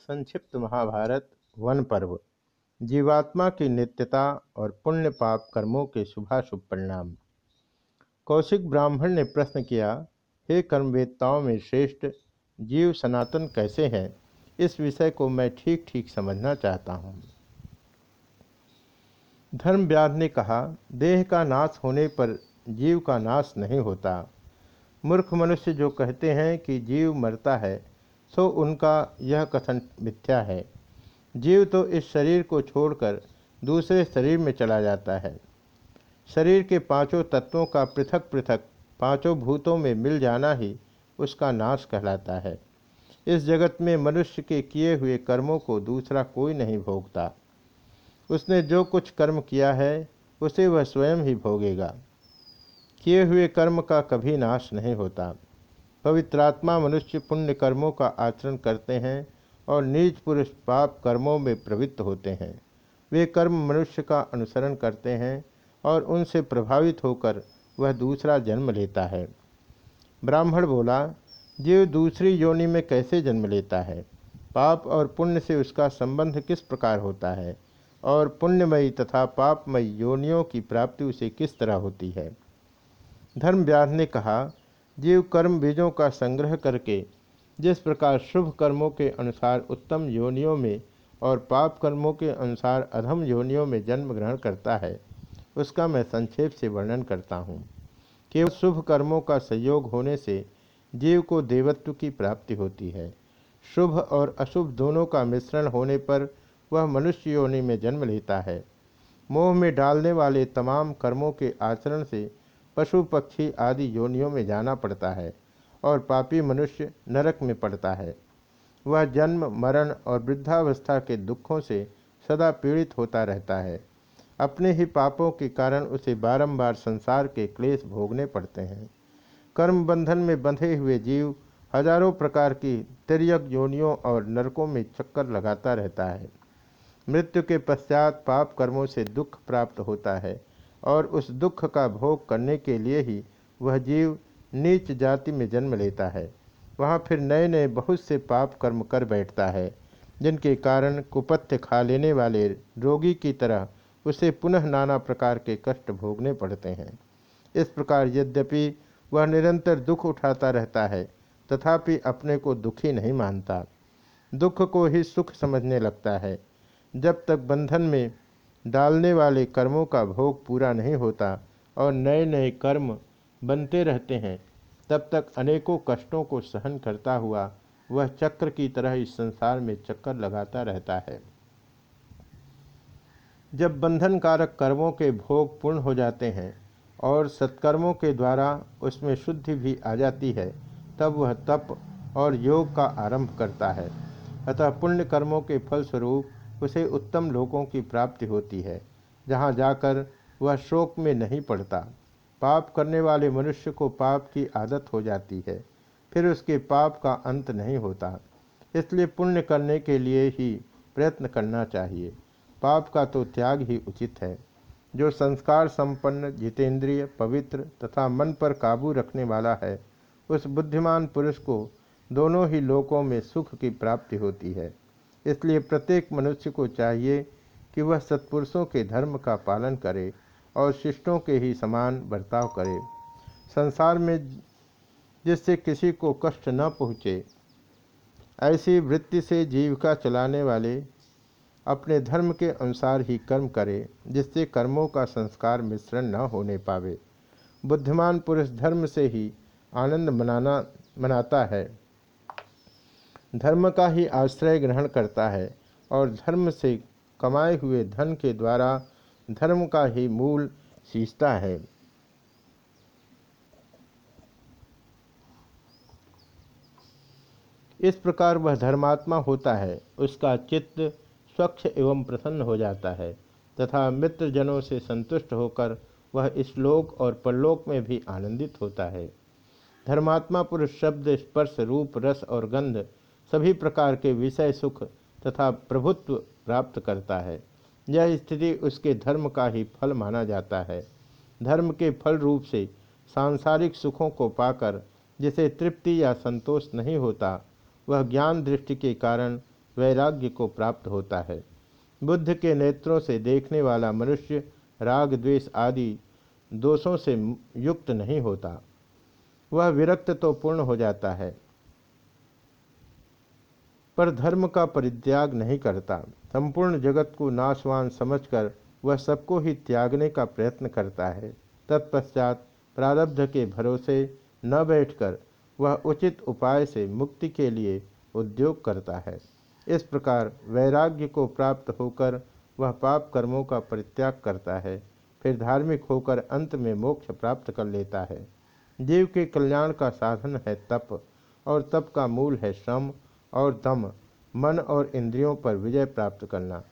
संक्षिप्त महाभारत, वन पर्व। जीवात्मा की नित्यता और पुण्य पाप कर्मों के शुभाशुभ परिणाम। कौशिक ब्राह्मण ने प्रश्न किया, हे कर्मवेदताओं में श्रेष्ठ, जीव सनातन कैसे हैं? इस विषय को मैं ठीक ठीक समझना चाहता हूँ। धर्म व्याध ने कहा, देह का नाश होने पर जीव का नाश नहीं होता। मूर्ख मनुष्य जो कहते हैं कि जीव मरता है सो उनका यह कथन मिथ्या है। जीव तो इस शरीर को छोड़कर दूसरे शरीर में चला जाता है। शरीर के पाँचों तत्वों का पृथक पृथक पाँचों भूतों में मिल जाना ही उसका नाश कहलाता है। इस जगत में मनुष्य के किए हुए कर्मों को दूसरा कोई नहीं भोगता। उसने जो कुछ कर्म किया है, उसे वह स्वयं ही भोगेगा। किए हुए कर्म का कभी नाश नहीं होता। पवित्रात्मा मनुष्य पुण्य कर्मों का आचरण करते हैं और नीच पुरुष पाप कर्मों में प्रवृत्त होते हैं। वे कर्म मनुष्य का अनुसरण करते हैं और उनसे प्रभावित होकर वह दूसरा जन्म लेता है। ब्राह्मण बोला, जीव दूसरी योनि में कैसे जन्म लेता है? पाप और पुण्य से उसका संबंध किस प्रकार होता है? और पुण्यमयी तथा पापमयी योनियों की प्राप्ति उसे किस तरह होती है? धर्म ने कहा जीव कर्म बीजों का संग्रह करके, जिस प्रकार शुभ कर्मों के अनुसार उत्तम योनियों में और पाप कर्मों के अनुसार अधम योनियों में जन्म ग्रहण करता है, उसका मैं संक्षेप से वर्णन करता हूँ। केवल शुभ कर्मों का संयोग होने से जीव को देवत्व की प्राप्ति होती है। शुभ और अशुभ दोनों का मिश्रण होने पर वह मनुष्य योनि में जन्म लेता है। मोह में डालने वाले तमाम कर्मों के आचरण से पशु पक्षी आदि योनियों में जाना पड़ता है और पापी मनुष्य नरक में पड़ता है। वह जन्म, मरण और वृद्धावस्था के दुखों से सदा पीड़ित होता रहता है। अपने ही पापों के कारण उसे बारंबार संसार के क्लेश भोगने पड़ते हैं। कर्म बंधन में बंधे हुए जीव हज़ारों प्रकार की तिरक योनियों और नरकों में चक्कर लगाता रहता है। मृत्यु के पश्चात पाप कर्मों से दुख प्राप्त होता है। और उस दुख का भोग करने के लिए ही वह जीव नीच जाति में जन्म लेता है। वहाँ फिर नए नए बहुत से पाप कर्म कर बैठता है, जिनके कारण कुपथ्य खा लेने वाले रोगी की तरह उसे पुनः नाना प्रकार के कष्ट भोगने पड़ते हैं। इस प्रकार यद्यपि वह निरंतर दुख उठाता रहता है, तथापि अपने को दुखी नहीं मानता। दुख को ही सुख समझने लगता है। जब तक बंधन में डालने वाले कर्मों का भोग पूरा नहीं होता और नए नए कर्म बनते रहते हैं। तब तक अनेकों कष्टों को सहन करता हुआ वह चक्र की तरह इस संसार में चक्कर लगाता रहता है। जब बंधनकारक कर्मों के भोग पूर्ण हो जाते हैं और सत्कर्मों के द्वारा उसमें शुद्धि भी आ जाती है, तब वह तप और योग का आरंभ करता है। अतः पुण्य कर्मों के फलस्वरूप उसे उत्तम लोकों की प्राप्ति होती है, जहाँ जाकर वह शोक में नहीं पड़ता। पाप करने वाले मनुष्य को पाप की आदत हो जाती है, फिर उसके पाप का अंत नहीं होता। इसलिए पुण्य करने के लिए ही प्रयत्न करना चाहिए। पाप का तो त्याग ही उचित है। जो संस्कार संपन्न, जितेंद्रिय, पवित्र तथा मन पर काबू रखने वाला है, उस बुद्धिमान पुरुष को दोनों ही लोकों में सुख की प्राप्ति होती है। इसलिए प्रत्येक मनुष्य को चाहिए कि वह सत्पुरुषों के धर्म का पालन करे और शिष्टों के ही समान बर्ताव करे। संसार में जिससे किसी को कष्ट न पहुँचे, ऐसी वृत्ति से जीविका चलाने वाले अपने धर्म के अनुसार ही कर्म करे, जिससे कर्मों का संस्कार मिश्रण न होने पावे। बुद्धिमान पुरुष धर्म से ही आनंद मनाना, मनाता है। धर्म का ही आश्रय ग्रहण करता है और धर्म से कमाए हुए धन के द्वारा धर्म का ही मूल सींचता है। इस प्रकार वह धर्मात्मा होता है, उसका चित्त स्वच्छ एवं प्रसन्न हो जाता है तथा मित्रजनों से संतुष्ट होकर वह इस लोक और परलोक में भी आनंदित होता है। धर्मात्मा पुरुष शब्द, स्पर्श, रूप, रस और गंध सभी प्रकार के विषय सुख तथा प्रभुत्व प्राप्त करता है। यह स्थिति उसके धर्म का ही फल माना जाता है। धर्म के फल रूप से सांसारिक सुखों को पाकर जिसे तृप्ति या संतोष नहीं होता, वह ज्ञान दृष्टि के कारण वैराग्य को प्राप्त होता है। बुद्ध के नेत्रों से देखने वाला मनुष्य राग, द्वेष आदि दोषों से युक्त नहीं होता। वह विरक्त तो पूर्ण हो जाता है पर धर्म का परित्याग नहीं करता। संपूर्ण जगत को नाशवान समझकर वह सबको ही त्यागने का प्रयत्न करता है। तत्पश्चात प्रारब्ध के भरोसे न बैठकर वह उचित उपाय से मुक्ति के लिए उद्योग करता है। इस प्रकार वैराग्य को प्राप्त होकर वह पाप कर्मों का परित्याग करता है, फिर धार्मिक होकर अंत में मोक्ष प्राप्त कर लेता है। जीव के कल्याण का साधन है तप, और तप का मूल है श्रम और दम मन और इंद्रियों पर विजय प्राप्त करना।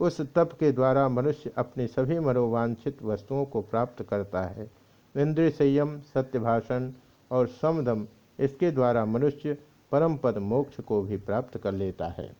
उस तप के द्वारा मनुष्य अपनी सभी मनोवांछित वस्तुओं को प्राप्त करता है। इंद्रिय संयम, सत्य भाषण और समदम, इसके द्वारा मनुष्य परम पद मोक्ष को भी प्राप्त कर लेता है।